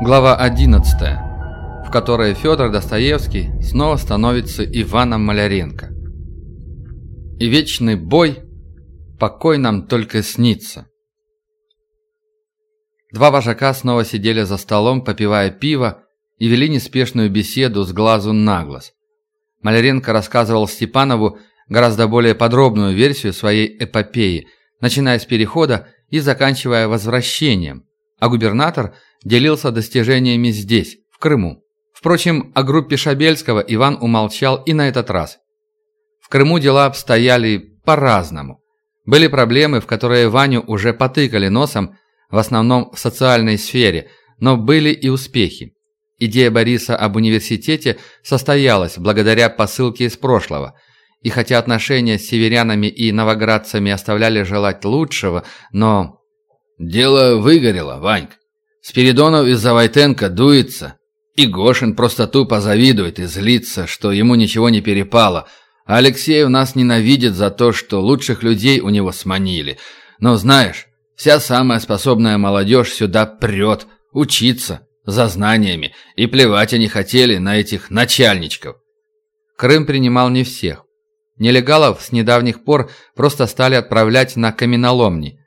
Глава 11, в которой Федор Достоевский снова становится Иваном Маляренко. И вечный бой, покой нам только снится. Два вожака снова сидели за столом, попивая пиво, и вели неспешную беседу с глазу на глаз. Маляренко рассказывал Степанову гораздо более подробную версию своей эпопеи, начиная с перехода и заканчивая возвращением, а губернатор – делился достижениями здесь, в Крыму. Впрочем, о группе Шабельского Иван умолчал и на этот раз. В Крыму дела обстояли по-разному. Были проблемы, в которые Ваню уже потыкали носом, в основном в социальной сфере, но были и успехи. Идея Бориса об университете состоялась благодаря посылке из прошлого. И хотя отношения с северянами и новоградцами оставляли желать лучшего, но... «Дело выгорело, Ваньк. Спиридонов из-за Войтенко дуется. И Гошин просто тупо завидует и злится, что ему ничего не перепало. А Алексеев нас ненавидит за то, что лучших людей у него сманили. Но знаешь, вся самая способная молодежь сюда прет, учиться, за знаниями, и плевать они хотели на этих начальничков. Крым принимал не всех. Нелегалов с недавних пор просто стали отправлять на каменоломни.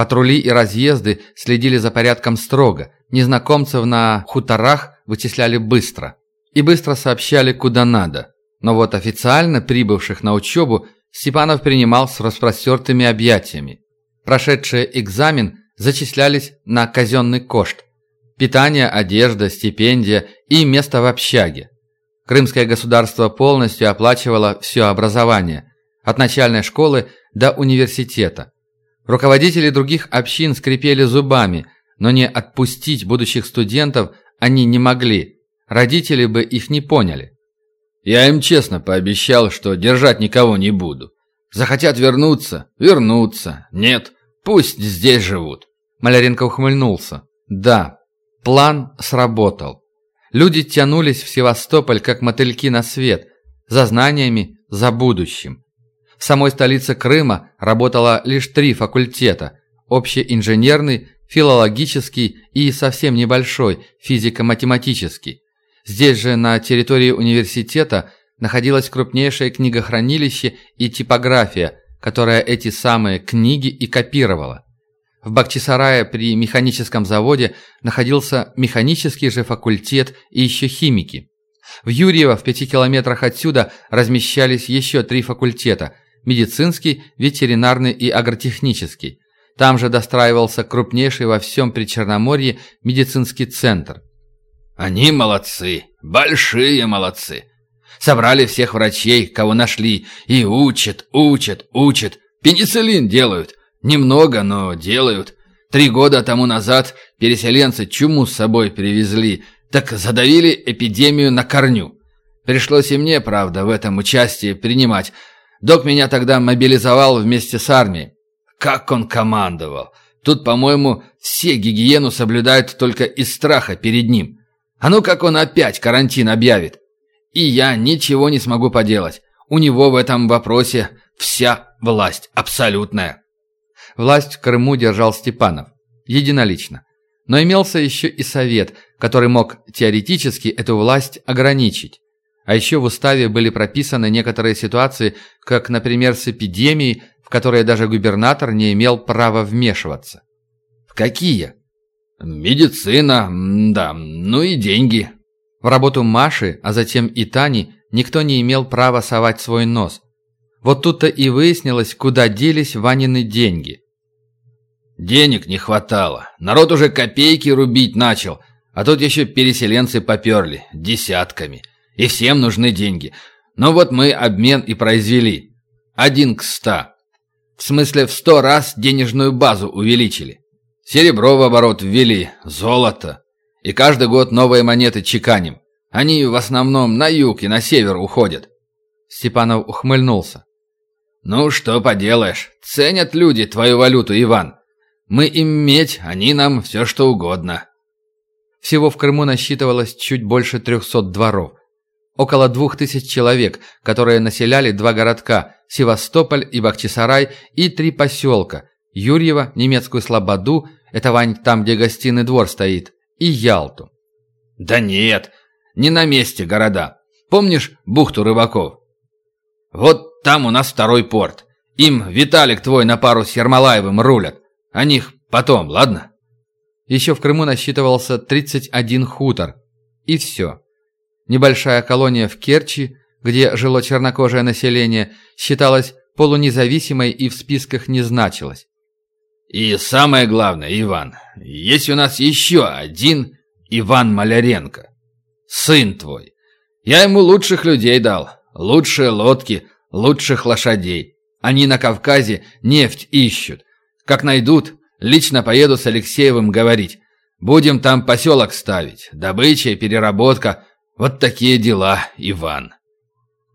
Патрули и разъезды следили за порядком строго, незнакомцев на хуторах вычисляли быстро. И быстро сообщали куда надо. Но вот официально прибывших на учебу Степанов принимал с распростертыми объятиями. Прошедшие экзамен зачислялись на казенный кошт. Питание, одежда, стипендия и место в общаге. Крымское государство полностью оплачивало все образование, от начальной школы до университета. Руководители других общин скрипели зубами, но не отпустить будущих студентов они не могли. Родители бы их не поняли. Я им честно пообещал, что держать никого не буду. Захотят вернуться – вернуться. Нет, пусть здесь живут. Маляренко ухмыльнулся. Да, план сработал. Люди тянулись в Севастополь, как мотыльки на свет, за знаниями, за будущим. В самой столице Крыма работало лишь три факультета – общеинженерный, филологический и совсем небольшой физико-математический. Здесь же на территории университета находилось крупнейшее книгохранилище и типография, которая эти самые книги и копировала. В Бахчисарае при механическом заводе находился механический же факультет и еще химики. В Юрьево в пяти километрах отсюда размещались еще три факультета – медицинский, ветеринарный и агротехнический. Там же достраивался крупнейший во всем Причерноморье медицинский центр. Они молодцы, большие молодцы. Собрали всех врачей, кого нашли, и учат, учат, учат. Пенициллин делают. Немного, но делают. Три года тому назад переселенцы чуму с собой привезли, так задавили эпидемию на корню. Пришлось и мне, правда, в этом участие принимать, Док меня тогда мобилизовал вместе с армией. Как он командовал! Тут, по-моему, все гигиену соблюдают только из страха перед ним. А ну как он опять карантин объявит? И я ничего не смогу поделать. У него в этом вопросе вся власть абсолютная. Власть в Крыму держал Степанов. Единолично. Но имелся еще и совет, который мог теоретически эту власть ограничить. А еще в уставе были прописаны некоторые ситуации, как, например, с эпидемией, в которые даже губернатор не имел права вмешиваться. В какие? Медицина, да, ну и деньги. В работу Маши, а затем и Тани, никто не имел права совать свой нос. Вот тут-то и выяснилось, куда делись Ванины деньги. Денег не хватало. Народ уже копейки рубить начал, а тут еще переселенцы поперли, десятками. И всем нужны деньги. Но вот мы обмен и произвели. Один к ста. В смысле, в сто раз денежную базу увеличили. Серебро в оборот ввели, золото. И каждый год новые монеты чеканим. Они в основном на юг и на север уходят. Степанов ухмыльнулся. «Ну, что поделаешь. Ценят люди твою валюту, Иван. Мы им медь, они нам все что угодно». Всего в Крыму насчитывалось чуть больше трехсот дворов. Около двух тысяч человек, которые населяли два городка – Севастополь и Бахчисарай, и три поселка – Юрьево, немецкую Слободу – это Вань там, где гостиный двор стоит, и Ялту. Да нет, не на месте города. Помнишь бухту рыбаков? Вот там у нас второй порт. Им Виталик твой на пару с Ермолаевым рулят. О них потом, ладно? Еще в Крыму насчитывался 31 хутор. И все. Небольшая колония в Керчи, где жило чернокожее население, считалась полунезависимой и в списках не значилась. И самое главное, Иван, есть у нас еще один Иван Маляренко. Сын твой. Я ему лучших людей дал, лучшие лодки, лучших лошадей. Они на Кавказе нефть ищут. Как найдут, лично поеду с Алексеевым говорить. Будем там поселок ставить, добыча и переработка. Вот такие дела, Иван.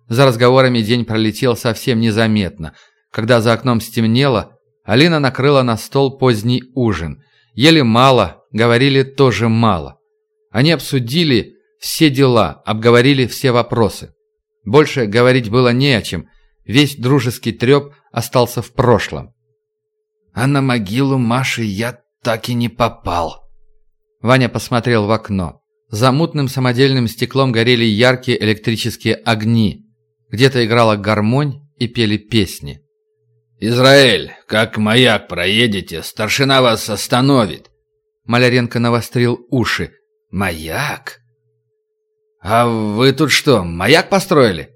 За разговорами день пролетел совсем незаметно. Когда за окном стемнело, Алина накрыла на стол поздний ужин. Ели мало, говорили тоже мало. Они обсудили все дела, обговорили все вопросы. Больше говорить было не о чем, весь дружеский треп остался в прошлом. «А на могилу Маши я так и не попал». Ваня посмотрел в окно. За мутным самодельным стеклом горели яркие электрические огни. Где-то играла гармонь и пели песни. «Израиль, как маяк проедете, старшина вас остановит». Маляренко навострил уши. «Маяк?» «А вы тут что, маяк построили?»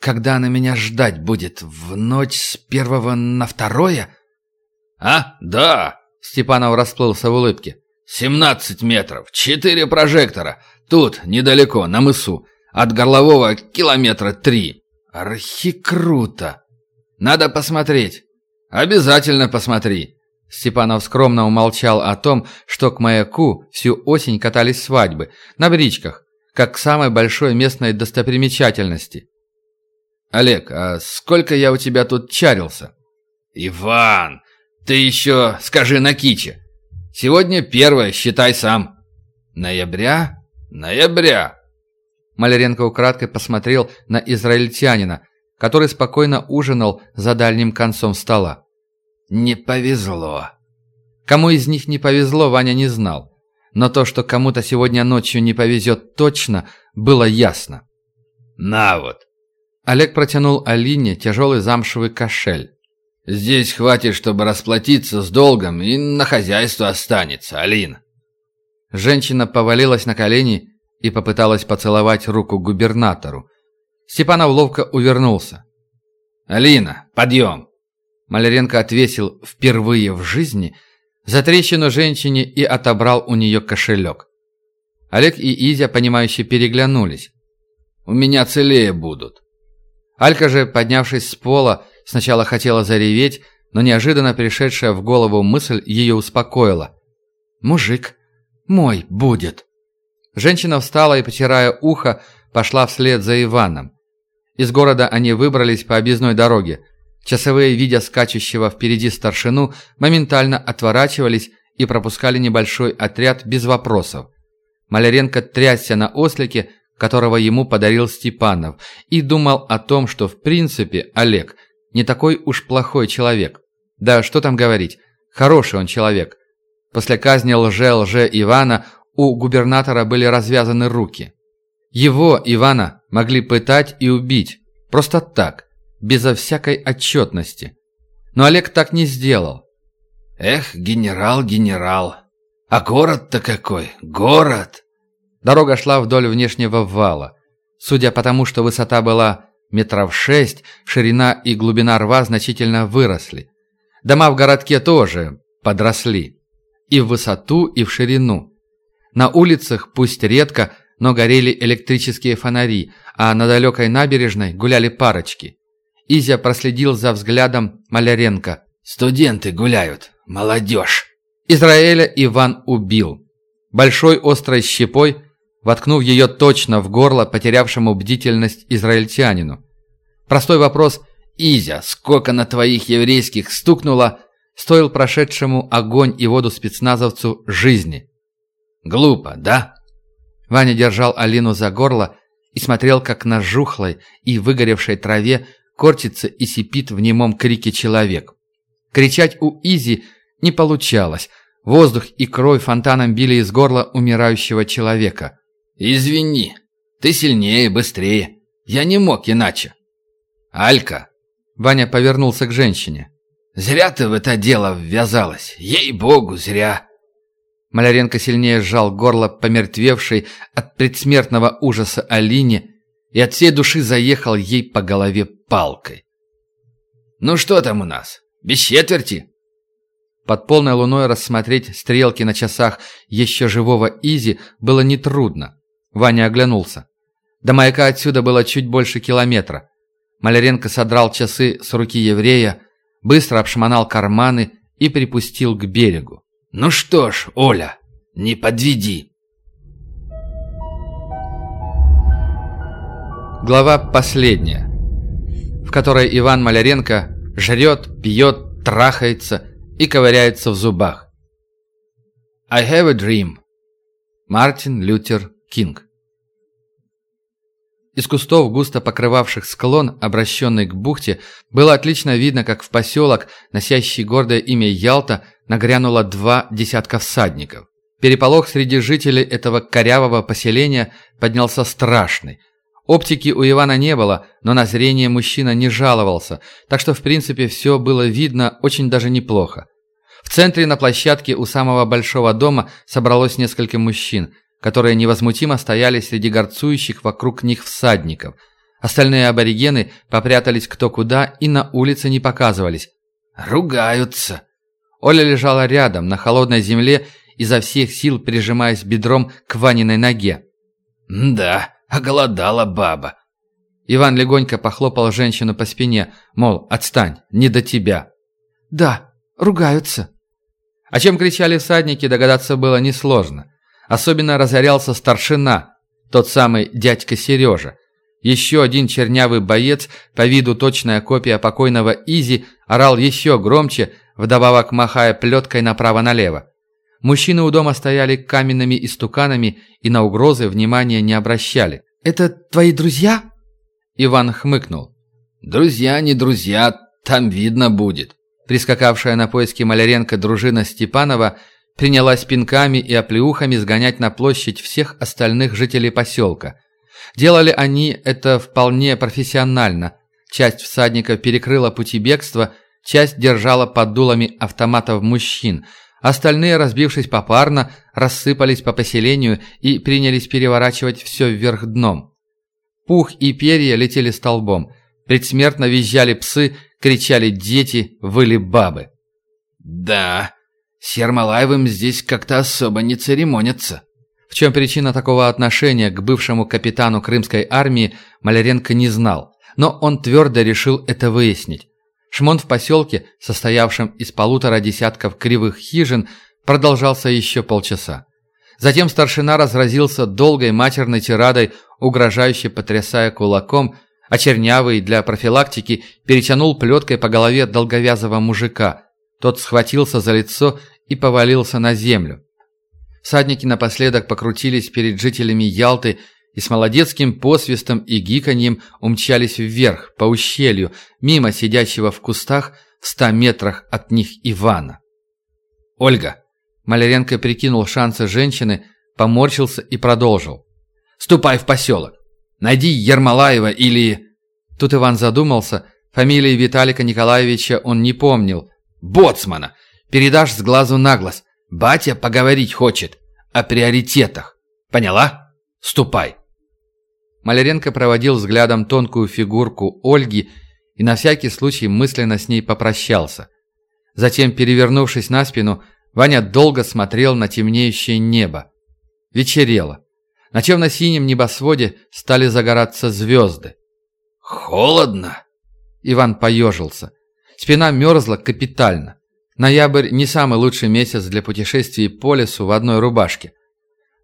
«Когда она меня ждать будет? В ночь с первого на второе?» «А, да!» Степанов расплылся в улыбке. «Семнадцать метров, четыре прожектора. Тут, недалеко, на мысу. От горлового километра три. Архи круто! Надо посмотреть. Обязательно посмотри!» Степанов скромно умолчал о том, что к маяку всю осень катались свадьбы, на бричках, как к самой большой местной достопримечательности. «Олег, а сколько я у тебя тут чарился?» «Иван, ты еще скажи на киче. Сегодня первое, считай сам». «Ноября? Ноября!» Маляренко украдкой посмотрел на израильтянина, который спокойно ужинал за дальним концом стола. «Не повезло». Кому из них не повезло, Ваня не знал. Но то, что кому-то сегодня ночью не повезет точно, было ясно. «На вот!» Олег протянул Алине тяжелый замшевый кошель. «Здесь хватит, чтобы расплатиться с долгом, и на хозяйство останется, Алина». Женщина повалилась на колени и попыталась поцеловать руку губернатору. Степанов ловко увернулся. «Алина, подъем!» Маляренко отвесил впервые в жизни – за трещину женщине и отобрал у нее кошелек. Олег и Изя, понимающе переглянулись. «У меня целее будут». Алька же, поднявшись с пола, сначала хотела зареветь, но неожиданно пришедшая в голову мысль ее успокоила. «Мужик, мой будет». Женщина встала и, потирая ухо, пошла вслед за Иваном. Из города они выбрались по объездной дороге – Часовые, видя скачущего впереди старшину, моментально отворачивались и пропускали небольшой отряд без вопросов. Маляренко трясся на ослике, которого ему подарил Степанов, и думал о том, что в принципе Олег не такой уж плохой человек. Да что там говорить, хороший он человек. После казни лже-лже Ивана у губернатора были развязаны руки. Его, Ивана, могли пытать и убить. Просто так безо всякой отчетности. Но Олег так не сделал. «Эх, генерал, генерал! А город-то какой! Город!» Дорога шла вдоль внешнего вала. Судя по тому, что высота была метров шесть, ширина и глубина рва значительно выросли. Дома в городке тоже подросли. И в высоту, и в ширину. На улицах, пусть редко, но горели электрические фонари, а на далекой набережной гуляли парочки. Изя проследил за взглядом Маляренко. «Студенты гуляют. Молодежь!» Израиля Иван убил. Большой острой щепой, воткнув ее точно в горло потерявшему бдительность израильтянину. Простой вопрос «Изя, сколько на твоих еврейских стукнуло?» стоил прошедшему огонь и воду спецназовцу жизни. «Глупо, да?» Ваня держал Алину за горло и смотрел, как на жухлой и выгоревшей траве корчится и сипит в немом крике человек. Кричать у Изи не получалось. Воздух и кровь фонтаном били из горла умирающего человека. «Извини, ты сильнее, быстрее. Я не мог иначе». «Алька!» Ваня повернулся к женщине. «Зря ты в это дело ввязалась. Ей-богу, зря!» Маляренко сильнее сжал горло помертвевшей от предсмертного ужаса Алине и от всей души заехал ей по голове палкой. «Ну что там у нас? Без четверти?» Под полной луной рассмотреть стрелки на часах еще живого Изи было нетрудно. Ваня оглянулся. До маяка отсюда было чуть больше километра. Маляренко содрал часы с руки еврея, быстро обшмонал карманы и припустил к берегу. «Ну что ж, Оля, не подведи!» Глава последняя, в которой Иван Маляренко жрет, пьет, трахается и ковыряется в зубах. I have a dream. Мартин Лютер Кинг из кустов, густо покрывавших склон, обращенный к бухте, было отлично видно, как в поселок, носящий гордое имя Ялта, нагрянуло два десятка всадников. Переполох среди жителей этого корявого поселения поднялся страшный. Оптики у Ивана не было, но на зрение мужчина не жаловался, так что в принципе все было видно очень даже неплохо. В центре на площадке у самого большого дома собралось несколько мужчин – которые невозмутимо стояли среди горцующих вокруг них всадников. Остальные аборигены попрятались кто куда и на улице не показывались. «Ругаются!» Оля лежала рядом, на холодной земле, изо всех сил прижимаясь бедром к Ваниной ноге. «Да, оголодала баба». Иван легонько похлопал женщину по спине, мол, отстань, не до тебя. «Да, ругаются». О чем кричали всадники, догадаться было несложно. Особенно разорялся старшина, тот самый дядька Сережа. Еще один чернявый боец, по виду точная копия покойного Изи, орал еще громче, вдобавок махая плеткой направо-налево. Мужчины у дома стояли каменными истуканами и на угрозы внимания не обращали. «Это твои друзья?» Иван хмыкнул. «Друзья, не друзья, там видно будет». Прискакавшая на поиски Маляренко дружина Степанова принялась пинками и оплеухами сгонять на площадь всех остальных жителей поселка. Делали они это вполне профессионально. Часть всадников перекрыла пути бегства, часть держала под дулами автоматов мужчин. Остальные, разбившись попарно, рассыпались по поселению и принялись переворачивать все вверх дном. Пух и перья летели столбом. Предсмертно визжали псы, кричали дети, выли бабы. «Да, с Ермолаевым здесь как-то особо не церемонятся. В чем причина такого отношения к бывшему капитану крымской армии, Маляренко не знал, но он твердо решил это выяснить. Шмон в поселке, состоявшем из полутора десятков кривых хижин, продолжался еще полчаса. Затем старшина разразился долгой матерной тирадой, угрожающе потрясая кулаком, а чернявый для профилактики перетянул плеткой по голове долговязого мужика. Тот схватился за лицо и повалился на землю. Всадники напоследок покрутились перед жителями Ялты и с молодецким посвистом и гиканьем умчались вверх, по ущелью, мимо сидящего в кустах в ста метрах от них Ивана. «Ольга!» Маляренко прикинул шансы женщины, поморщился и продолжил. «Ступай в поселок! Найди Ермолаева или...» Тут Иван задумался, фамилии Виталика Николаевича он не помнил. «Боцмана! Передашь с глазу на глаз. Батя поговорить хочет. О приоритетах. Поняла? Ступай. Маляренко проводил взглядом тонкую фигурку Ольги и на всякий случай мысленно с ней попрощался. Затем, перевернувшись на спину, Ваня долго смотрел на темнеющее небо. Вечерело. На темно-синем небосводе стали загораться звезды. «Холодно!» Иван поежился. Спина мерзла капитально. Ноябрь не самый лучший месяц для путешествий по лесу в одной рубашке.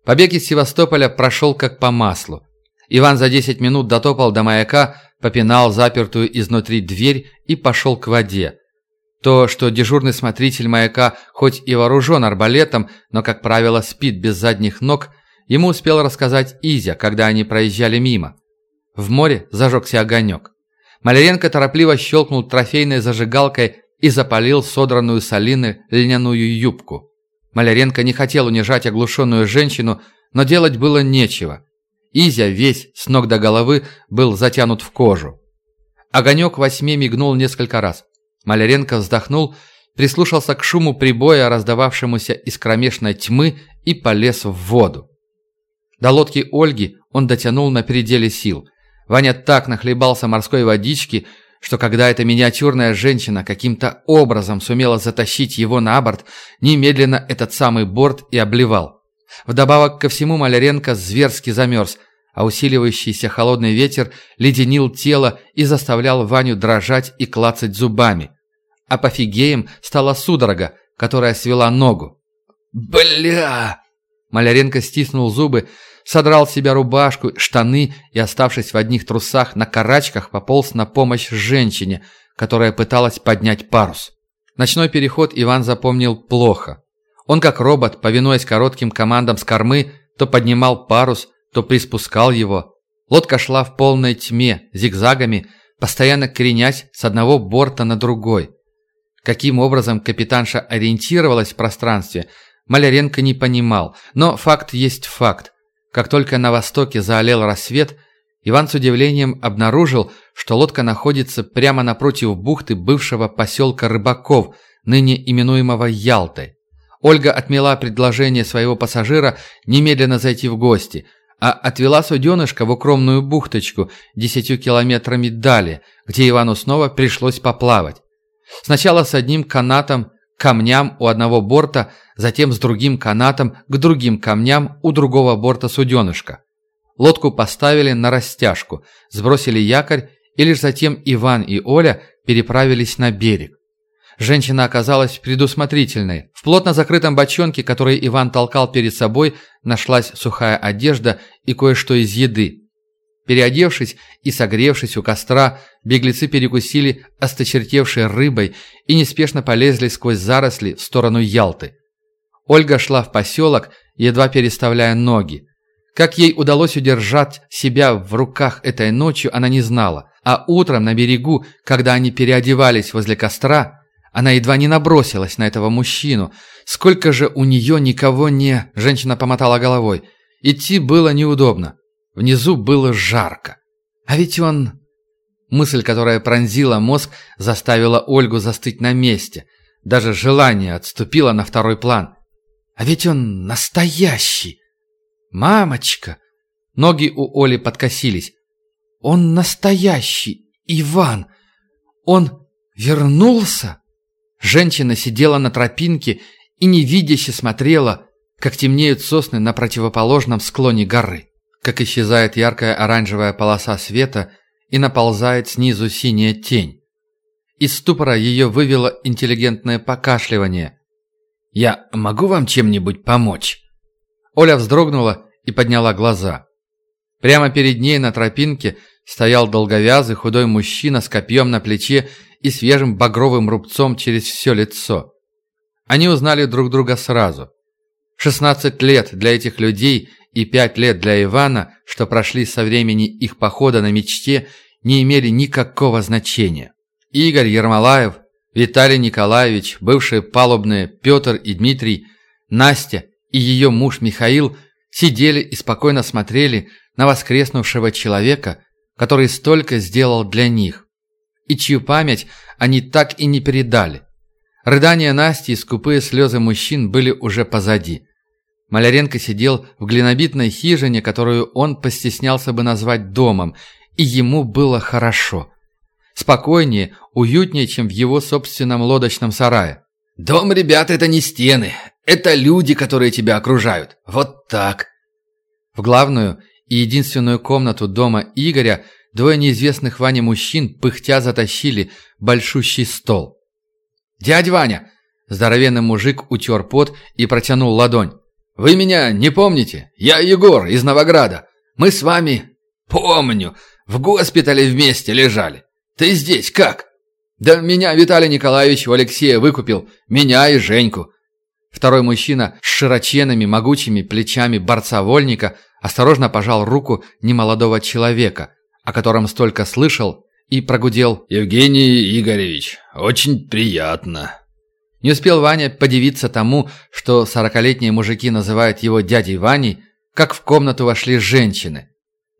Побег из Севастополя прошел как по маслу. Иван за 10 минут дотопал до маяка, попинал запертую изнутри дверь и пошел к воде. То, что дежурный смотритель маяка хоть и вооружен арбалетом, но, как правило, спит без задних ног, ему успел рассказать Изя, когда они проезжали мимо. В море зажегся огонек. Маляренко торопливо щелкнул трофейной зажигалкой и запалил содранную с Алины льняную юбку. Маляренко не хотел унижать оглушенную женщину, но делать было нечего. Изя весь, с ног до головы, был затянут в кожу. Огонек во тьме мигнул несколько раз. Маляренко вздохнул, прислушался к шуму прибоя, раздававшемуся из кромешной тьмы, и полез в воду. До лодки Ольги он дотянул на пределе сил. Ваня так нахлебался морской водички, что когда эта миниатюрная женщина каким-то образом сумела затащить его на борт, немедленно этот самый борт и обливал. Вдобавок ко всему Маляренко зверски замерз, а усиливающийся холодный ветер леденил тело и заставлял Ваню дрожать и клацать зубами. Апофигеем стала судорога, которая свела ногу. «Бля!» Маляренко стиснул зубы, содрал с себя рубашку, штаны и, оставшись в одних трусах, на карачках пополз на помощь женщине, которая пыталась поднять парус. Ночной переход Иван запомнил плохо. Он, как робот, повинуясь коротким командам с кормы, то поднимал парус, то приспускал его. Лодка шла в полной тьме, зигзагами, постоянно кренясь с одного борта на другой. Каким образом капитанша ориентировалась в пространстве, Маляренко не понимал, но факт есть факт. Как только на востоке заолел рассвет, Иван с удивлением обнаружил, что лодка находится прямо напротив бухты бывшего поселка Рыбаков, ныне именуемого Ялтой. Ольга отмела предложение своего пассажира немедленно зайти в гости, а отвела суденышко в укромную бухточку десятью километрами далее, где Ивану снова пришлось поплавать. Сначала с одним канатом камням у одного борта, затем с другим канатом к другим камням у другого борта суденышка. Лодку поставили на растяжку, сбросили якорь, и лишь затем Иван и Оля переправились на берег. Женщина оказалась предусмотрительной. В плотно закрытом бочонке, который Иван толкал перед собой, нашлась сухая одежда и кое-что из еды. Переодевшись и согревшись у костра, беглецы перекусили осточертевшей рыбой и неспешно полезли сквозь заросли в сторону Ялты. Ольга шла в поселок, едва переставляя ноги. Как ей удалось удержать себя в руках этой ночью, она не знала. А утром на берегу, когда они переодевались возле костра, она едва не набросилась на этого мужчину. Сколько же у нее никого не... Женщина помотала головой. Идти было неудобно. Внизу было жарко. А ведь он... Мысль, которая пронзила мозг, заставила Ольгу застыть на месте. Даже желание отступило на второй план. А ведь он настоящий. Мамочка! Ноги у Оли подкосились. Он настоящий, Иван. Он вернулся? Женщина сидела на тропинке и невидяще смотрела, как темнеют сосны на противоположном склоне горы как исчезает яркая оранжевая полоса света и наползает снизу синяя тень. Из ступора ее вывело интеллигентное покашливание. «Я могу вам чем-нибудь помочь?» Оля вздрогнула и подняла глаза. Прямо перед ней на тропинке стоял долговязый худой мужчина с копьем на плече и свежим багровым рубцом через все лицо. Они узнали друг друга сразу. 16 лет для этих людей и пять лет для Ивана, что прошли со времени их похода на мечте, не имели никакого значения. Игорь Ермолаев, Виталий Николаевич, бывшие палубные Петр и Дмитрий, Настя и ее муж Михаил сидели и спокойно смотрели на воскреснувшего человека, который столько сделал для них, и чью память они так и не передали. Рыдания Насти и скупые слезы мужчин были уже позади. Маляренко сидел в глинобитной хижине, которую он постеснялся бы назвать домом, и ему было хорошо. Спокойнее, уютнее, чем в его собственном лодочном сарае. «Дом, ребята, это не стены. Это люди, которые тебя окружают. Вот так». В главную и единственную комнату дома Игоря двое неизвестных Ване мужчин пыхтя затащили большущий стол. «Дядь Ваня!» Здоровенный мужик утер пот и протянул ладонь. Вы меня не помните? Я Егор из Новограда. Мы с вами... Помню. В госпитале вместе лежали. Ты здесь как? Да меня Виталий Николаевич у Алексея выкупил. Меня и Женьку. Второй мужчина с широченными могучими плечами борца-вольника осторожно пожал руку немолодого человека, о котором столько слышал, и прогудел «Евгений Игоревич, очень приятно». Не успел Ваня подивиться тому, что сорокалетние мужики называют его дядей Ваней, как в комнату вошли женщины.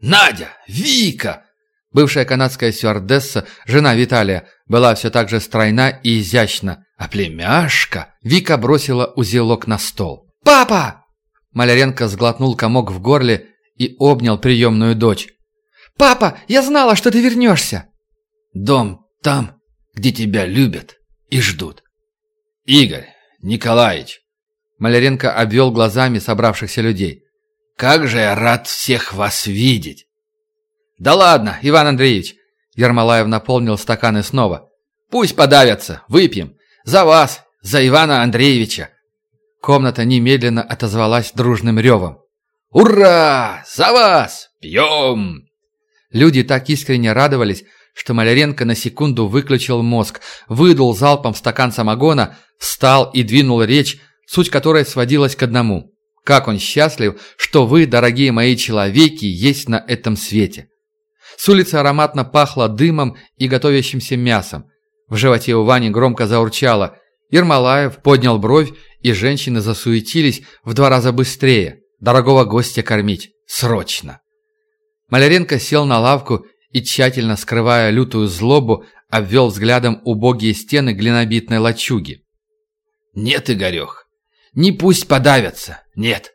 Надя! Вика!» Бывшая канадская стюардесса, жена Виталия, была все так же стройна и изящна. А племяшка... Вика бросила узелок на стол. «Папа!» Маляренко сглотнул комок в горле и обнял приемную дочь. «Папа, я знала, что ты вернешься!» «Дом там, где тебя любят и ждут. Игорь Николаевич!» Маляренко обвел глазами собравшихся людей. «Как же я рад всех вас видеть!» «Да ладно, Иван Андреевич!» Ермолаев наполнил стаканы снова. «Пусть подавятся, выпьем. За вас, за Ивана Андреевича!» Комната немедленно отозвалась дружным ревом. «Ура! За вас! Пьем!» Люди так искренне радовались, что Маляренко на секунду выключил мозг, выдул залпом стакан самогона, встал и двинул речь, суть которой сводилась к одному. Как он счастлив, что вы, дорогие мои человеки, есть на этом свете. С улицы ароматно пахло дымом и готовящимся мясом. В животе у Вани громко заурчало. Ермолаев поднял бровь, и женщины засуетились в два раза быстрее. Дорогого гостя кормить. Срочно. Маляренко сел на лавку и, тщательно скрывая лютую злобу, обвел взглядом убогие стены глинобитной лачуги. «Нет, Игорех, не пусть подавятся, нет.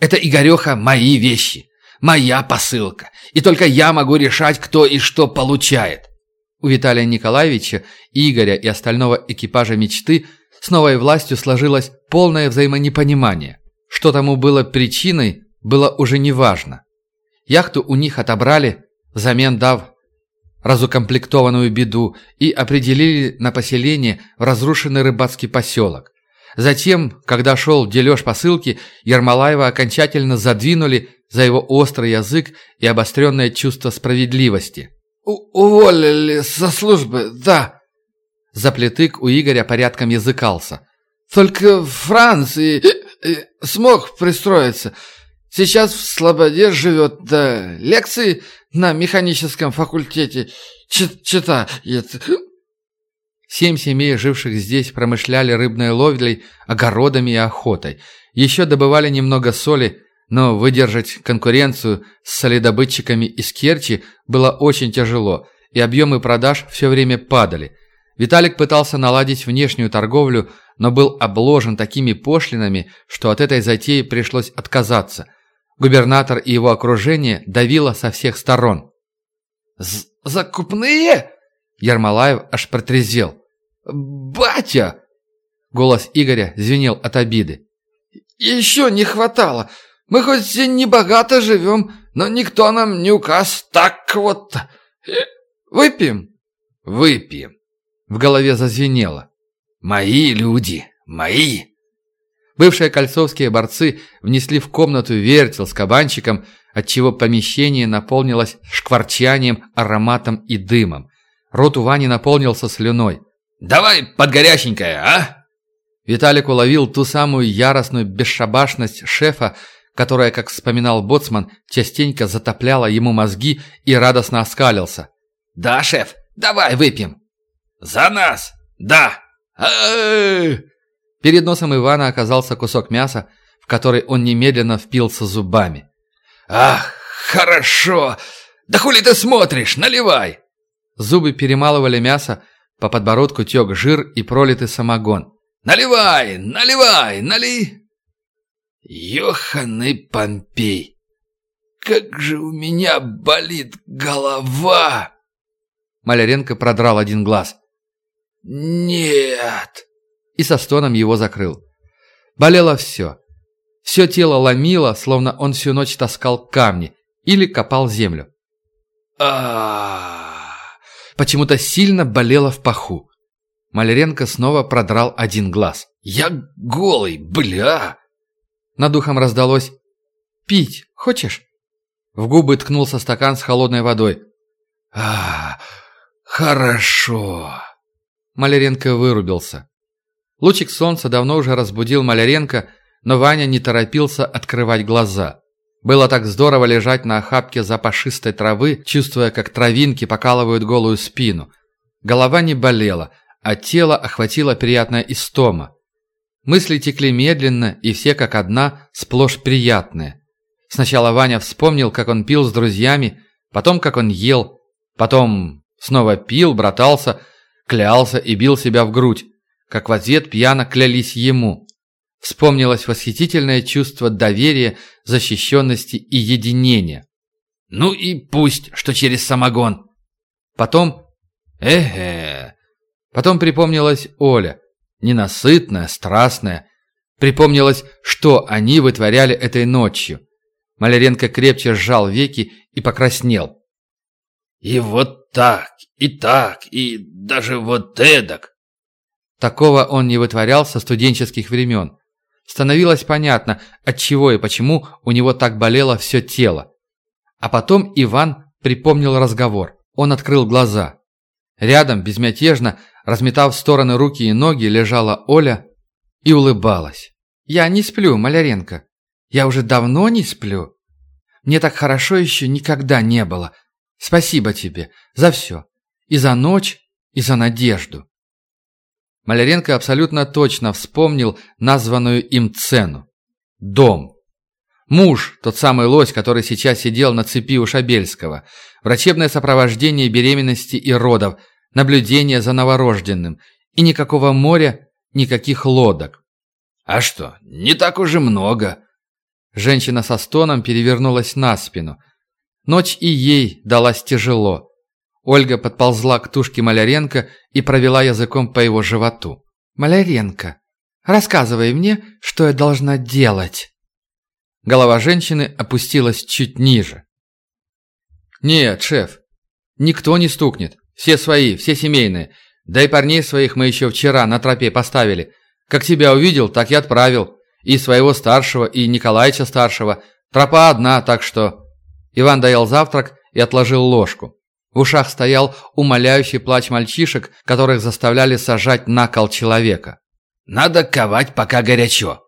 Это, Игореха, мои вещи, моя посылка, и только я могу решать, кто и что получает». У Виталия Николаевича, Игоря и остального экипажа мечты с новой властью сложилось полное взаимонепонимание. Что тому было причиной, было уже неважно. Яхту у них отобрали, взамен дав разукомплектованную беду и определили на поселение в разрушенный рыбацкий поселок. Затем, когда шел дележ посылки, Ермолаева окончательно задвинули за его острый язык и обостренное чувство справедливости. У «Уволили со службы, да». Заплетык у Игоря порядком языкался. «Только в Франции э, смог пристроиться. Сейчас в Слободе живет, да лекции на механическом факультете читает. Семь семей, живших здесь, промышляли рыбной ловлей, огородами и охотой. Еще добывали немного соли, но выдержать конкуренцию с солидобытчиками из Керчи было очень тяжело, и объемы продаж все время падали. Виталик пытался наладить внешнюю торговлю, но был обложен такими пошлинами, что от этой затеи пришлось отказаться – Губернатор и его окружение давило со всех сторон. «Закупные?» Ермолаев аж протрезвел. «Батя!» Голос Игоря звенел от обиды. «Еще не хватало. Мы хоть и не богато живем, но никто нам не указ. Так вот. Выпьем?» «Выпьем». В голове зазвенело. «Мои люди, мои!» Бывшие кольцовские борцы внесли в комнату вертел с кабанчиком, отчего помещение наполнилось шкварчанием, ароматом и дымом. Рот у Вани наполнился слюной. «Давай подгоряченькое, а?» Виталик уловил ту самую яростную бесшабашность шефа, которая, как вспоминал Боцман, частенько затопляла ему мозги и радостно оскалился. «Да, шеф, давай выпьем!» «За нас! Да! А -а -а Перед носом Ивана оказался кусок мяса, в который он немедленно впился зубами. «Ах, хорошо! Да хули ты смотришь? Наливай!» Зубы перемалывали мясо, по подбородку тек жир и пролитый самогон. «Наливай! Наливай! Нали!» «Ёханый Помпей! Как же у меня болит голова!» Маляренко продрал один глаз. «Нет!» и со стоном его закрыл. Болело все. Все тело ломило, словно он всю ночь таскал камни или копал землю. а Почему-то сильно болело в паху. Маляренко снова продрал один глаз. «Я голый, бля!» Над ухом раздалось «Пить хочешь?» В губы ткнулся стакан с холодной водой. а хорошо!» Маляренко вырубился. Лучик солнца давно уже разбудил Маляренко, но Ваня не торопился открывать глаза. Было так здорово лежать на охапке запашистой травы, чувствуя, как травинки покалывают голую спину. Голова не болела, а тело охватило приятная истома. Мысли текли медленно, и все как одна, сплошь приятные. Сначала Ваня вспомнил, как он пил с друзьями, потом, как он ел, потом снова пил, братался, клялся и бил себя в грудь, как в ответ пьяно клялись ему. Вспомнилось восхитительное чувство доверия, защищенности и единения. Ну и пусть, что через самогон. Потом... Эге... Потом припомнилась Оля, ненасытная, страстная. Припомнилось, что они вытворяли этой ночью. Маляренко крепче сжал веки и покраснел. «И вот так, и так, и даже вот эдак!» Такого он не вытворял со студенческих времен. Становилось понятно, от чего и почему у него так болело все тело. А потом Иван припомнил разговор. Он открыл глаза. Рядом, безмятежно, разметав в стороны руки и ноги, лежала Оля и улыбалась. «Я не сплю, Маляренко. Я уже давно не сплю. Мне так хорошо еще никогда не было. Спасибо тебе за все. И за ночь, и за надежду». Маляренко абсолютно точно вспомнил названную им цену. Дом. Муж, тот самый лось, который сейчас сидел на цепи у Шабельского. Врачебное сопровождение беременности и родов. Наблюдение за новорожденным. И никакого моря, никаких лодок. «А что, не так уж и много». Женщина со стоном перевернулась на спину. Ночь и ей далась тяжело. Ольга подползла к тушке Маляренко и провела языком по его животу. «Маляренко, рассказывай мне, что я должна делать». Голова женщины опустилась чуть ниже. «Нет, шеф, никто не стукнет. Все свои, все семейные. Да и парней своих мы еще вчера на тропе поставили. Как тебя увидел, так и отправил. И своего старшего, и Николаевича старшего. Тропа одна, так что...» Иван доел завтрак и отложил ложку. В ушах стоял умоляющий плач мальчишек, которых заставляли сажать на кол человека. «Надо ковать, пока горячо».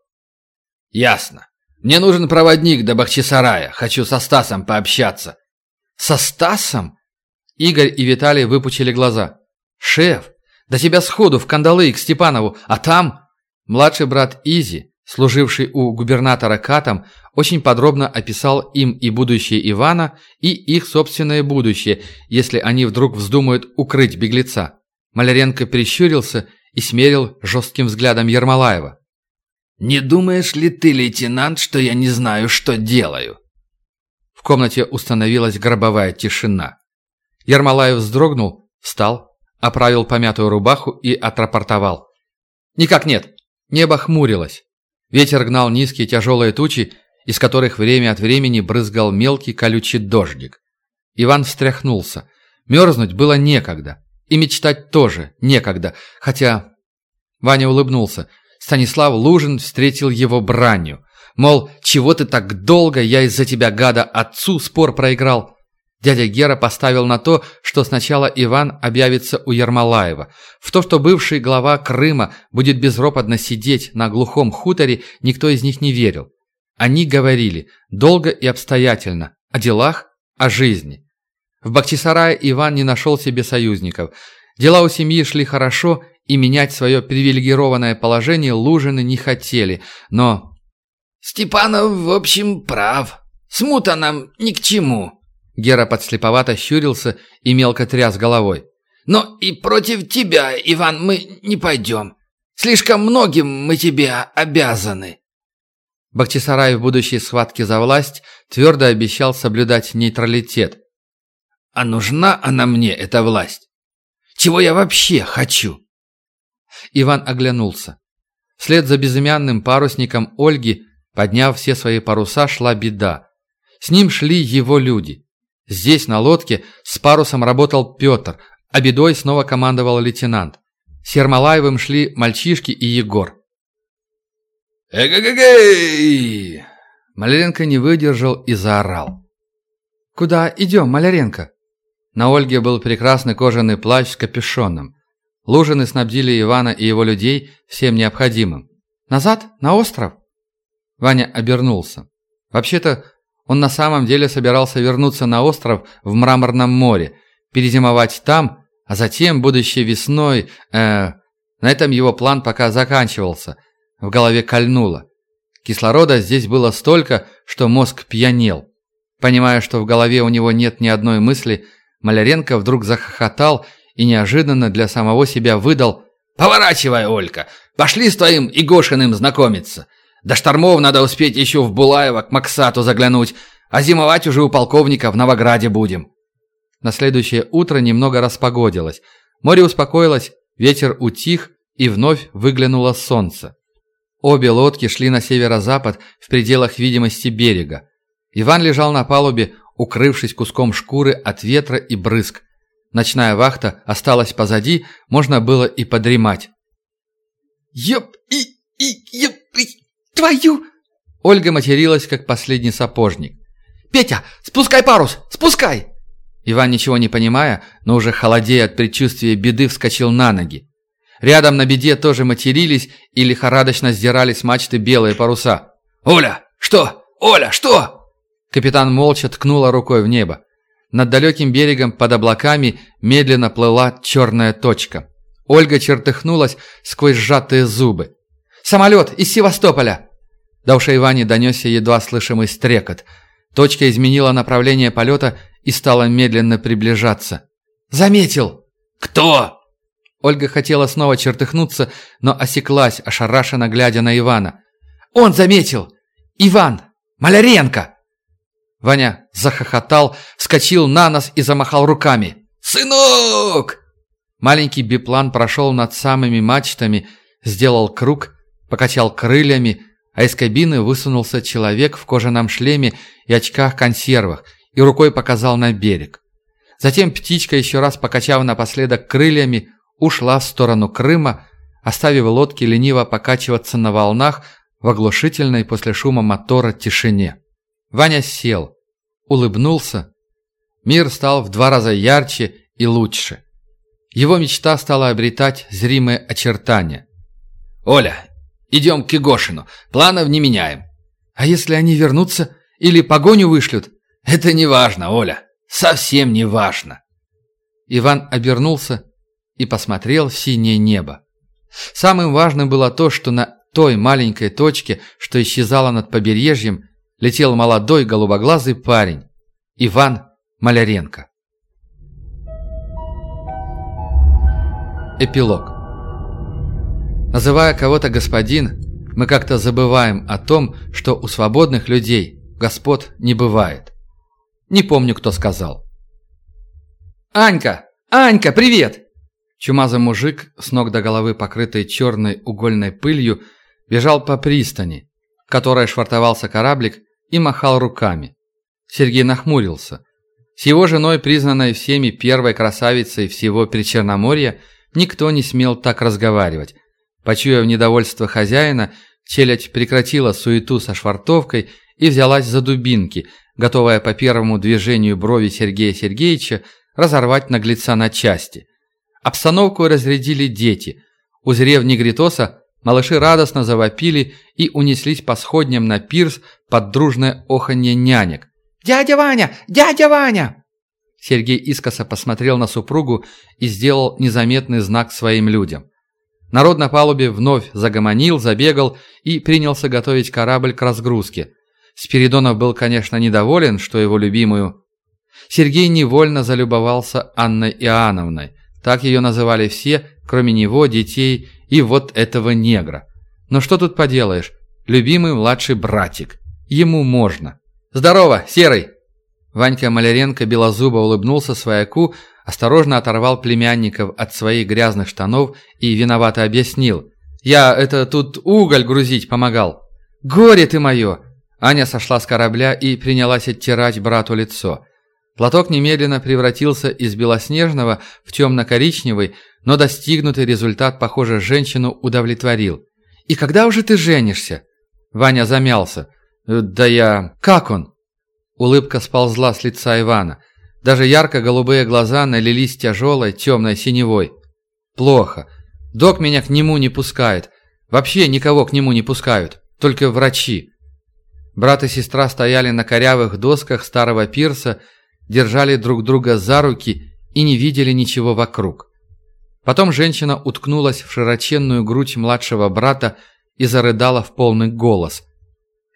«Ясно. Мне нужен проводник до Бахчисарая. Хочу со Стасом пообщаться». «Со Стасом?» Игорь и Виталий выпучили глаза. «Шеф, да тебя сходу в кандалы к Степанову, а там...» Младший брат Изи, служивший у губернатора Катом, очень подробно описал им и будущее Ивана, и их собственное будущее, если они вдруг вздумают укрыть беглеца. Маляренко прищурился и смерил жестким взглядом Ермолаева. «Не думаешь ли ты, лейтенант, что я не знаю, что делаю?» В комнате установилась гробовая тишина. Ермолаев вздрогнул, встал, оправил помятую рубаху и отрапортовал. «Никак нет!» Небо хмурилось. Ветер гнал низкие тяжелые тучи, из которых время от времени брызгал мелкий колючий дождик. Иван встряхнулся. Мерзнуть было некогда. И мечтать тоже некогда, хотя... Ваня улыбнулся. Станислав Лужин встретил его бранью. Мол, чего ты так долго, я из-за тебя, гада, отцу спор проиграл. Дядя Гера поставил на то, что сначала Иван объявится у Ермолаева. В то, что бывший глава Крыма будет безропотно сидеть на глухом хуторе, никто из них не верил. Они говорили долго и обстоятельно о делах, о жизни. В Бахчисарае Иван не нашел себе союзников. Дела у семьи шли хорошо, и менять свое привилегированное положение Лужины не хотели, но... «Степанов, в общем, прав. Смута нам ни к чему». Гера подслеповато щурился и мелко тряс головой. «Но и против тебя, Иван, мы не пойдем. Слишком многим мы тебе обязаны». Бахчисарай в будущей схватке за власть твердо обещал соблюдать нейтралитет. «А нужна она мне, эта власть? Чего я вообще хочу?» Иван оглянулся. Вслед за безымянным парусником Ольги, подняв все свои паруса, шла беда. С ним шли его люди. Здесь, на лодке, с парусом работал Петр, а бедой снова командовал лейтенант. С Ермолаевым шли мальчишки и Егор. «Эгэгэгэй!» Маляренко не выдержал и заорал. «Куда идем, Маляренко?» На Ольге был прекрасный кожаный плащ с капюшоном. Лужины снабдили Ивана и его людей всем необходимым. «Назад? На остров?» Ваня обернулся. Вообще-то, он на самом деле собирался вернуться на остров в Мраморном море, перезимовать там, а затем, будущей весной... Э, на этом его план пока заканчивался – в голове кольнуло. Кислорода здесь было столько, что мозг пьянел. Понимая, что в голове у него нет ни одной мысли, Маляренко вдруг захохотал и неожиданно для самого себя выдал «Поворачивай, Олька! Пошли с твоим Игошиным знакомиться! До штормов надо успеть еще в Булаево к Максату заглянуть, а зимовать уже у полковника в Новограде будем». На следующее утро немного распогодилось. Море успокоилось, ветер утих, и вновь выглянуло солнце. Обе лодки шли на северо-запад в пределах видимости берега. Иван лежал на палубе, укрывшись куском шкуры от ветра и брызг. Ночная вахта осталась позади, можно было и подремать. «Ёп и и ёп и твою!» Ольга материлась, как последний сапожник. «Петя, спускай парус! Спускай!» Иван, ничего не понимая, но уже холодея от предчувствия беды, вскочил на ноги. Рядом на беде тоже матерились и лихорадочно сдирали с мачты белые паруса. «Оля, что? Оля, что?» Капитан молча ткнула рукой в небо. Над далеким берегом под облаками медленно плыла черная точка. Ольга чертыхнулась сквозь сжатые зубы. «Самолет из Севастополя!» До ушей Ивани донесся едва слышимый стрекот. Точка изменила направление полета и стала медленно приближаться. «Заметил!» «Кто?» Ольга хотела снова чертыхнуться, но осеклась, ошарашенно глядя на Ивана. «Он заметил! Иван! Маляренко!» Ваня захохотал, вскочил на нос и замахал руками. «Сынок!» Маленький биплан прошел над самыми мачтами, сделал круг, покачал крыльями, а из кабины высунулся человек в кожаном шлеме и очках-консервах и рукой показал на берег. Затем птичка, еще раз покачав напоследок крыльями, ушла в сторону Крыма, оставив лодки лениво покачиваться на волнах в оглушительной после шума мотора тишине. Ваня сел, улыбнулся. Мир стал в два раза ярче и лучше. Его мечта стала обретать зримые очертания. «Оля, идем к Кигошину. Планов не меняем». «А если они вернутся или погоню вышлют?» «Это не важно, Оля. Совсем не важно». Иван обернулся и посмотрел в синее небо. Самым важным было то, что на той маленькой точке, что исчезала над побережьем, летел молодой голубоглазый парень, Иван Маляренко. Эпилог. Называя кого-то господин, мы как-то забываем о том, что у свободных людей господ не бывает. Не помню, кто сказал. «Анька! Анька, привет!» Чумазый мужик, с ног до головы покрытый черной угольной пылью, бежал по пристани, в которой швартовался кораблик, и махал руками. Сергей нахмурился. С его женой, признанной всеми первой красавицей всего Причерноморья, никто не смел так разговаривать. Почуяв недовольство хозяина, челядь прекратила суету со швартовкой и взялась за дубинки, готовая по первому движению брови Сергея Сергеевича разорвать наглеца на части. Обстановку разрядили дети. Узрев негритоса, Малыши радостно завопили и унеслись по сходням на пирс под дружное оханье нянек. «Дядя Ваня! Дядя Ваня!» Сергей искоса посмотрел на супругу и сделал незаметный знак своим людям. Народ на палубе вновь загомонил, забегал и принялся готовить корабль к разгрузке. Спиридонов был, конечно, недоволен, что его любимую... Сергей невольно залюбовался Анной Иоанновной. Так ее называли все, кроме него, детей и вот этого негра. Но что тут поделаешь? Любимый младший братик. Ему можно. «Здорово, Серый!» Ванька Маляренко белозубо улыбнулся свояку, осторожно оторвал племянников от своих грязных штанов и виновато объяснил. «Я это тут уголь грузить помогал». «Горе ты мое!» Аня сошла с корабля и принялась оттирать брату лицо. Платок немедленно превратился из белоснежного в темно-коричневый, но достигнутый результат, похоже, женщину удовлетворил. «И когда уже ты женишься?» Ваня замялся. «Э, «Да я... Как он?» Улыбка сползла с лица Ивана. Даже ярко-голубые глаза налились тяжелой темной синевой. «Плохо. Док меня к нему не пускает. Вообще никого к нему не пускают. Только врачи». Брат и сестра стояли на корявых досках старого пирса, держали друг друга за руки и не видели ничего вокруг. Потом женщина уткнулась в широченную грудь младшего брата и зарыдала в полный голос.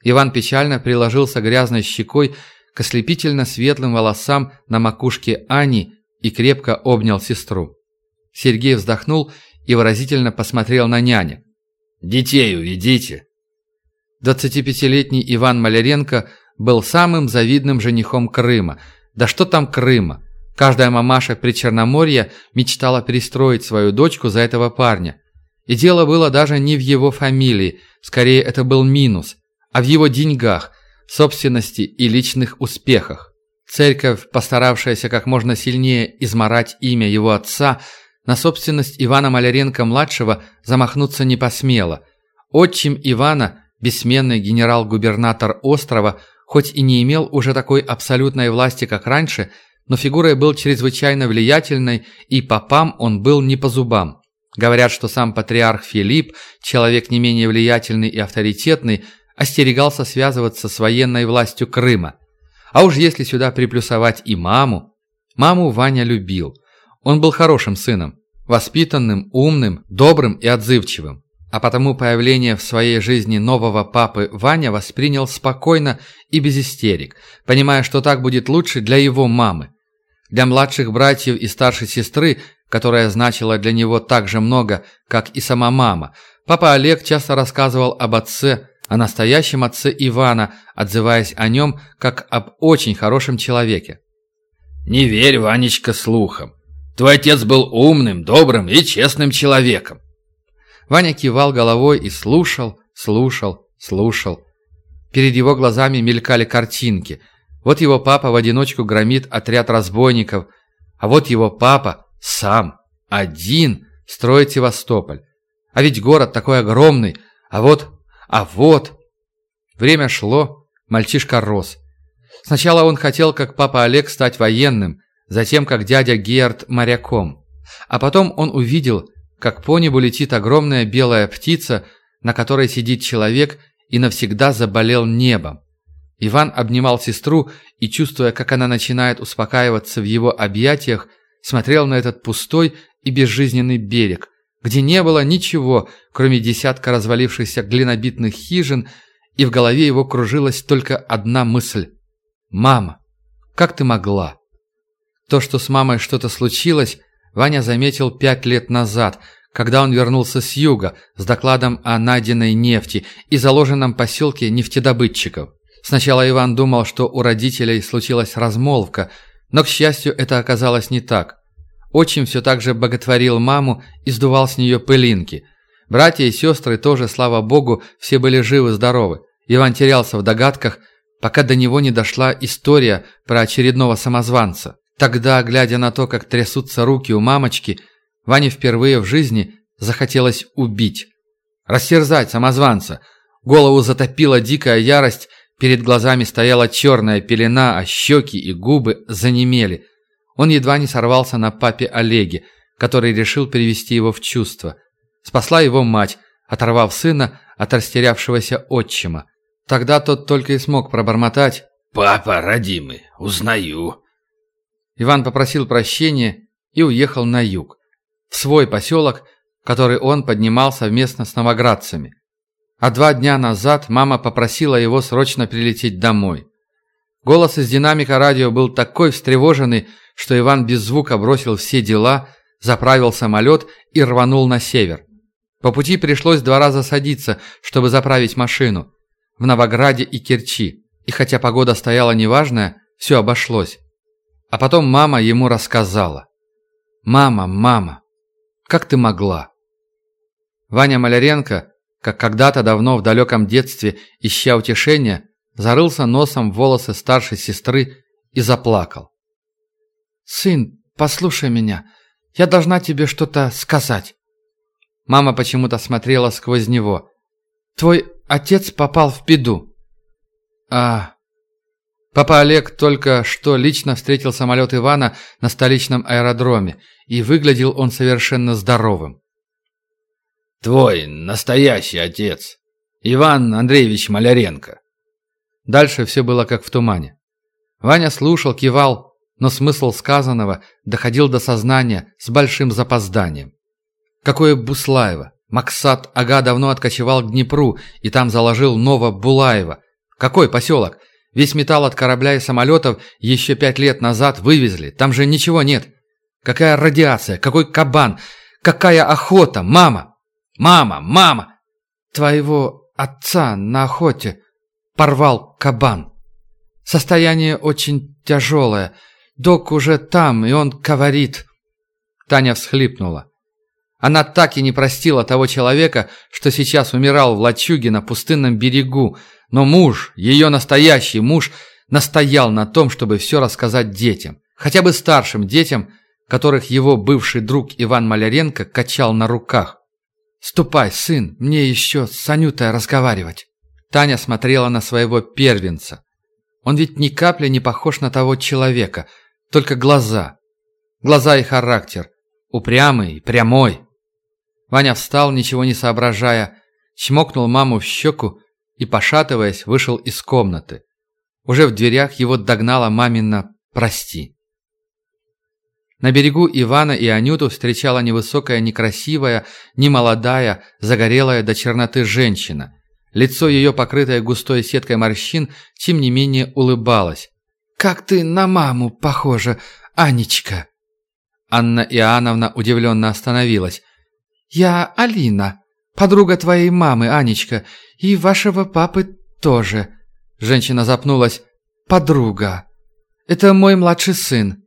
Иван печально приложился грязной щекой к ослепительно светлым волосам на макушке Ани и крепко обнял сестру. Сергей вздохнул и выразительно посмотрел на няня. «Детей уведите!» 25-летний Иван Маляренко был самым завидным женихом Крыма. Да что там Крыма? Каждая мамаша при Черноморье мечтала перестроить свою дочку за этого парня. И дело было даже не в его фамилии, скорее это был минус, а в его деньгах, собственности и личных успехах. Церковь, постаравшаяся как можно сильнее изморать имя его отца, на собственность Ивана Маляренко-младшего замахнуться не посмела. Отчим Ивана, бессменный генерал-губернатор острова, хоть и не имел уже такой абсолютной власти, как раньше, но фигурой был чрезвычайно влиятельной, и попам он был не по зубам. Говорят, что сам патриарх Филипп, человек не менее влиятельный и авторитетный, остерегался связываться с военной властью Крыма. А уж если сюда приплюсовать и маму... Маму Ваня любил. Он был хорошим сыном, воспитанным, умным, добрым и отзывчивым. А потому появление в своей жизни нового папы Ваня воспринял спокойно и без истерик, понимая, что так будет лучше для его мамы. Для младших братьев и старшей сестры которая значила для него так же много, как и сама мама. Папа Олег часто рассказывал об отце, о настоящем отце Ивана, отзываясь о нем как об очень хорошем человеке. «Не верь, Ванечка, слухам. Твой отец был умным, добрым и честным человеком». Ваня кивал головой и слушал, слушал, слушал. Перед его глазами мелькали картинки. Вот его папа в одиночку громит отряд разбойников, а вот его папа сам, один, строить Севастополь. А ведь город такой огромный, а вот, а вот... Время шло, мальчишка рос. Сначала он хотел, как папа Олег, стать военным, затем, как дядя Герд, моряком. А потом он увидел, как по небу летит огромная белая птица, на которой сидит человек и навсегда заболел небом. Иван обнимал сестру и, чувствуя, как она начинает успокаиваться в его объятиях, смотрел на этот пустой и безжизненный берег, где не было ничего, кроме десятка развалившихся глинобитных хижин, и в голове его кружилась только одна мысль. «Мама, как ты могла?» То, что с мамой что-то случилось, Ваня заметил пять лет назад, когда он вернулся с юга с докладом о найденной нефти и заложенном поселке нефтедобытчиков. Сначала Иван думал, что у родителей случилась размолвка – но, к счастью, это оказалось не так. Отчим все так же боготворил маму и сдувал с нее пылинки. Братья и сестры тоже, слава богу, все были живы-здоровы. Иван терялся в догадках, пока до него не дошла история про очередного самозванца. Тогда, глядя на то, как трясутся руки у мамочки, Ване впервые в жизни захотелось убить. Растерзать самозванца. Голову затопила дикая ярость, Перед глазами стояла черная пелена, а щеки и губы занемели. Он едва не сорвался на папе Олеге, который решил привести его в чувство. Спасла его мать, оторвав сына от растерявшегося отчима. Тогда тот только и смог пробормотать «Папа, родимый, узнаю». Иван попросил прощения и уехал на юг, в свой поселок, который он поднимал совместно с новоградцами. А два дня назад мама попросила его срочно прилететь домой. Голос из динамика радио был такой встревоженный, что Иван без звука бросил все дела, заправил самолет и рванул на север. По пути пришлось два раза садиться, чтобы заправить машину. В Новограде и Керчи. И хотя погода стояла неважная, все обошлось. А потом мама ему рассказала. «Мама, мама, как ты могла?» Ваня Маляренко как когда-то давно в далеком детстве, ища утешения, зарылся носом в волосы старшей сестры и заплакал. «Сын, послушай меня, я должна тебе что-то сказать». Мама почему-то смотрела сквозь него. «Твой отец попал в беду». «А...» Папа Олег только что лично встретил самолет Ивана на столичном аэродроме, и выглядел он совершенно здоровым. Твой настоящий отец. Иван Андреевич Маляренко. Дальше все было как в тумане. Ваня слушал, кивал, но смысл сказанного доходил до сознания с большим запозданием. Какое Буслаево? Максат Ага давно откочевал к Днепру и там заложил Нова Булаева, Какой поселок? Весь металл от корабля и самолетов еще пять лет назад вывезли. Там же ничего нет. Какая радиация? Какой кабан? Какая охота? Мама! Мама! Мама! Твоего отца на охоте порвал кабан. Состояние очень тяжелое. Док уже там, и он говорит. Таня всхлипнула. Она так и не простила того человека, что сейчас умирал в лачуге на пустынном берегу, но муж, ее настоящий муж, настоял на том, чтобы все рассказать детям, хотя бы старшим детям, которых его бывший друг Иван Маляренко качал на руках. «Ступай, сын, мне еще с Анютой разговаривать». Таня смотрела на своего первенца. Он ведь ни капли не похож на того человека, только глаза. Глаза и характер. Упрямый, прямой. Ваня встал, ничего не соображая, чмокнул маму в щеку и, пошатываясь, вышел из комнаты. Уже в дверях его догнала мамина «прости». На берегу Ивана и Анюту встречала невысокая, некрасивая, немолодая, загорелая до черноты женщина. Лицо ее, покрытое густой сеткой морщин, тем не менее улыбалось. «Как ты на маму похожа, Анечка!» Анна Иоанновна удивленно остановилась. «Я Алина, подруга твоей мамы, Анечка, и вашего папы тоже». Женщина запнулась. «Подруга. Это мой младший сын».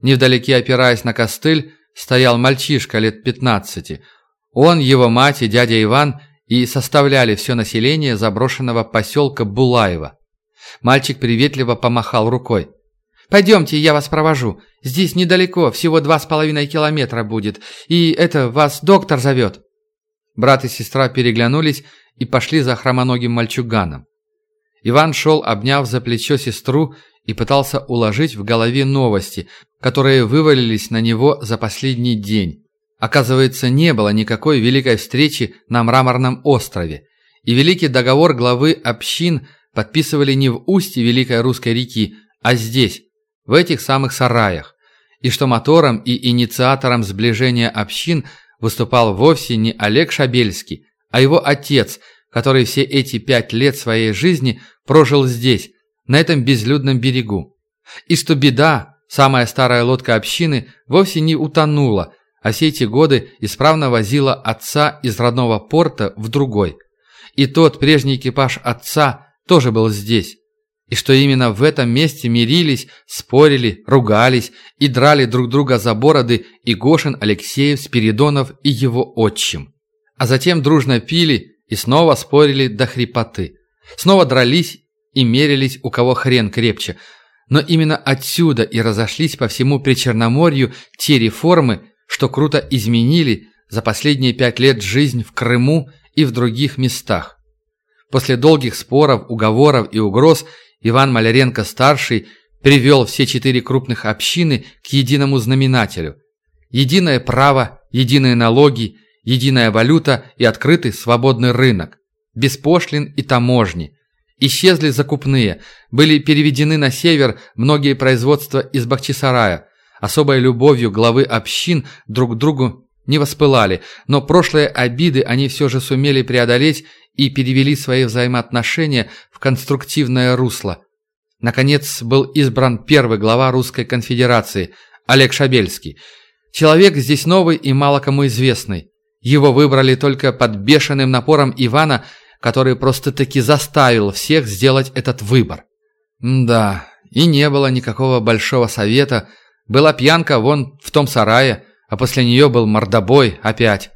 Невдалеке, опираясь на костыль, стоял мальчишка лет пятнадцати. Он, его мать и дядя Иван и составляли все население заброшенного поселка Булаева. Мальчик приветливо помахал рукой. «Пойдемте, я вас провожу. Здесь недалеко, всего два с половиной километра будет. И это, вас доктор зовет». Брат и сестра переглянулись и пошли за хромоногим мальчуганом. Иван шел, обняв за плечо сестру, и пытался уложить в голове новости, которые вывалились на него за последний день. Оказывается, не было никакой великой встречи на Мраморном острове, и великий договор главы общин подписывали не в устье Великой Русской реки, а здесь, в этих самых сараях, и что мотором и инициатором сближения общин выступал вовсе не Олег Шабельский, а его отец, который все эти пять лет своей жизни прожил здесь, на этом безлюдном берегу. И что беда, самая старая лодка общины, вовсе не утонула, а все эти годы исправно возила отца из родного порта в другой. И тот прежний экипаж отца тоже был здесь, и что именно в этом месте мирились, спорили, ругались и драли друг друга за бороды и Гошин, Алексеев, Спиридонов и его отчим. А затем дружно пили и снова спорили до хрипоты. Снова дрались и мерились, у кого хрен крепче. Но именно отсюда и разошлись по всему Причерноморью те реформы, что круто изменили за последние пять лет жизнь в Крыму и в других местах. После долгих споров, уговоров и угроз Иван Маляренко-старший привел все четыре крупных общины к единому знаменателю. Единое право, единые налоги, единая валюта и открытый свободный рынок. Без пошлин и таможни. Исчезли закупные, были переведены на север многие производства из Бахчисарая. Особой любовью главы общин друг к другу не воспылали, но прошлые обиды они все же сумели преодолеть и перевели свои взаимоотношения в конструктивное русло. Наконец был избран первый глава Русской конфедерации, Олег Шабельский. Человек здесь новый и мало кому известный. Его выбрали только под бешеным напором Ивана, который просто-таки заставил всех сделать этот выбор. М да, и не было никакого большого совета. Была пьянка вон в том сарае, а после нее был мордобой опять.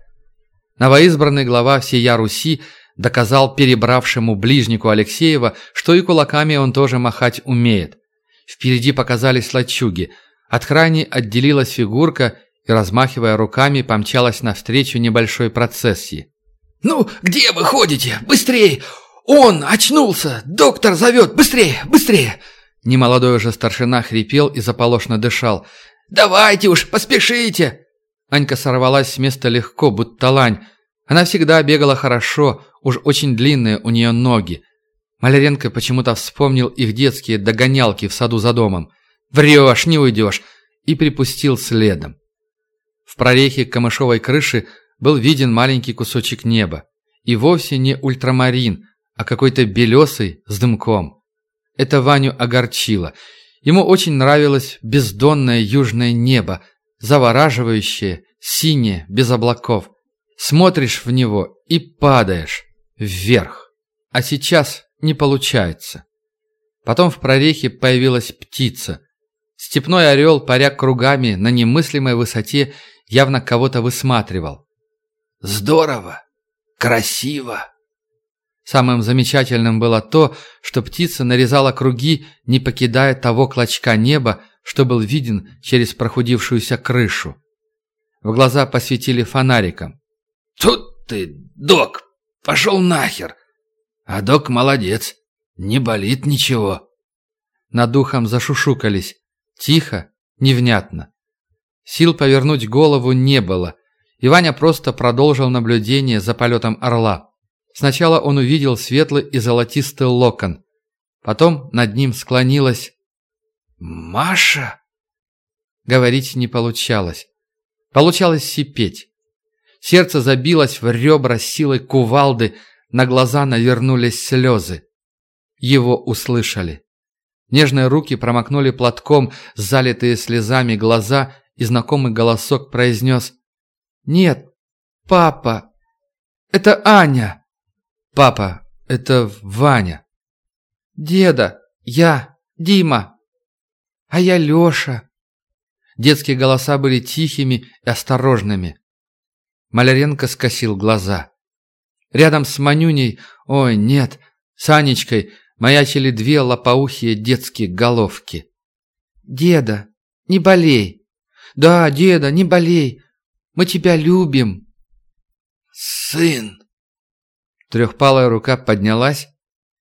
Новоизбранный глава всея Руси доказал перебравшему ближнику Алексеева, что и кулаками он тоже махать умеет. Впереди показались лачуги. От храни отделилась фигурка и, размахивая руками, помчалась навстречу небольшой процессии. «Ну, где вы ходите? Быстрее! Он очнулся! Доктор зовет! Быстрее! Быстрее!» Немолодой уже старшина хрипел и заполошно дышал. «Давайте уж, поспешите!» Анька сорвалась с места легко, будто лань. Она всегда бегала хорошо, уж очень длинные у нее ноги. Маляренко почему-то вспомнил их детские догонялки в саду за домом. «Врешь, не уйдешь!» и припустил следом. В прорехе камышовой крыши был виден маленький кусочек неба. И вовсе не ультрамарин, а какой-то белесый с дымком. Это Ваню огорчило. Ему очень нравилось бездонное южное небо, завораживающее, синее, без облаков. Смотришь в него и падаешь вверх. А сейчас не получается. Потом в прорехе появилась птица. Степной орел, паря кругами на немыслимой высоте, явно кого-то высматривал. «Здорово! Красиво!» Самым замечательным было то, что птица нарезала круги, не покидая того клочка неба, что был виден через прохудившуюся крышу. В глаза посветили фонариком. «Тут ты, док, пошел нахер!» «А док молодец, не болит ничего». Над духом зашушукались. Тихо, невнятно. Сил повернуть голову не было, и Ваня просто продолжил наблюдение за полетом орла. Сначала он увидел светлый и золотистый локон. Потом над ним склонилась... «Маша?» Говорить не получалось. Получалось сипеть. Сердце забилось в ребра силой кувалды, на глаза навернулись слезы. Его услышали. Нежные руки промокнули платком залитые слезами глаза, и знакомый голосок произнес «Нет, папа, это Аня!» «Папа, это Ваня». «Деда, я, Дима, а я Леша». Детские голоса были тихими и осторожными. Маляренко скосил глаза. Рядом с Манюней, ой, нет, с Анечкой, маячили две лопоухие детские головки. «Деда, не болей!» «Да, деда, не болей! Мы тебя любим!» «Сын!» Трехпалая рука поднялась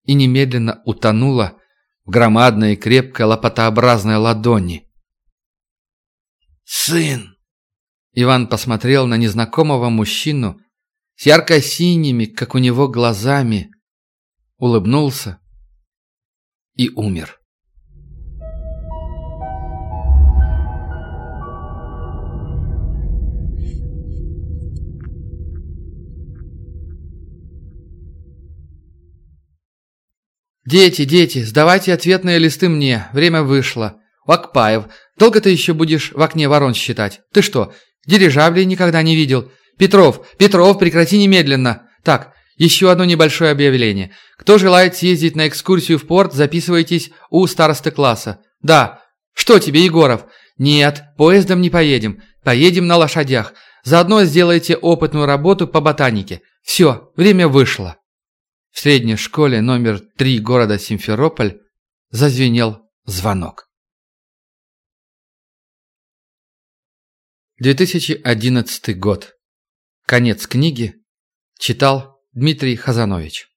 и немедленно утонула в громадной и крепкой лопатообразной ладони. «Сын!» Иван посмотрел на незнакомого мужчину с ярко-синими, как у него, глазами, улыбнулся и умер. «Дети, дети, сдавайте ответные листы мне. Время вышло. Вакпаев, долго ты еще будешь в окне ворон считать? Ты что, дирижаблей никогда не видел? Петров, Петров, прекрати немедленно. Так, еще одно небольшое объявление. Кто желает съездить на экскурсию в порт, записывайтесь у старосты класса. Да. Что тебе, Егоров? Нет, поездом не поедем. Поедем на лошадях. Заодно сделайте опытную работу по ботанике. Все, время вышло. В средней школе номер 3 города Симферополь зазвенел звонок. 2011 год. Конец книги. Читал Дмитрий Хазанович.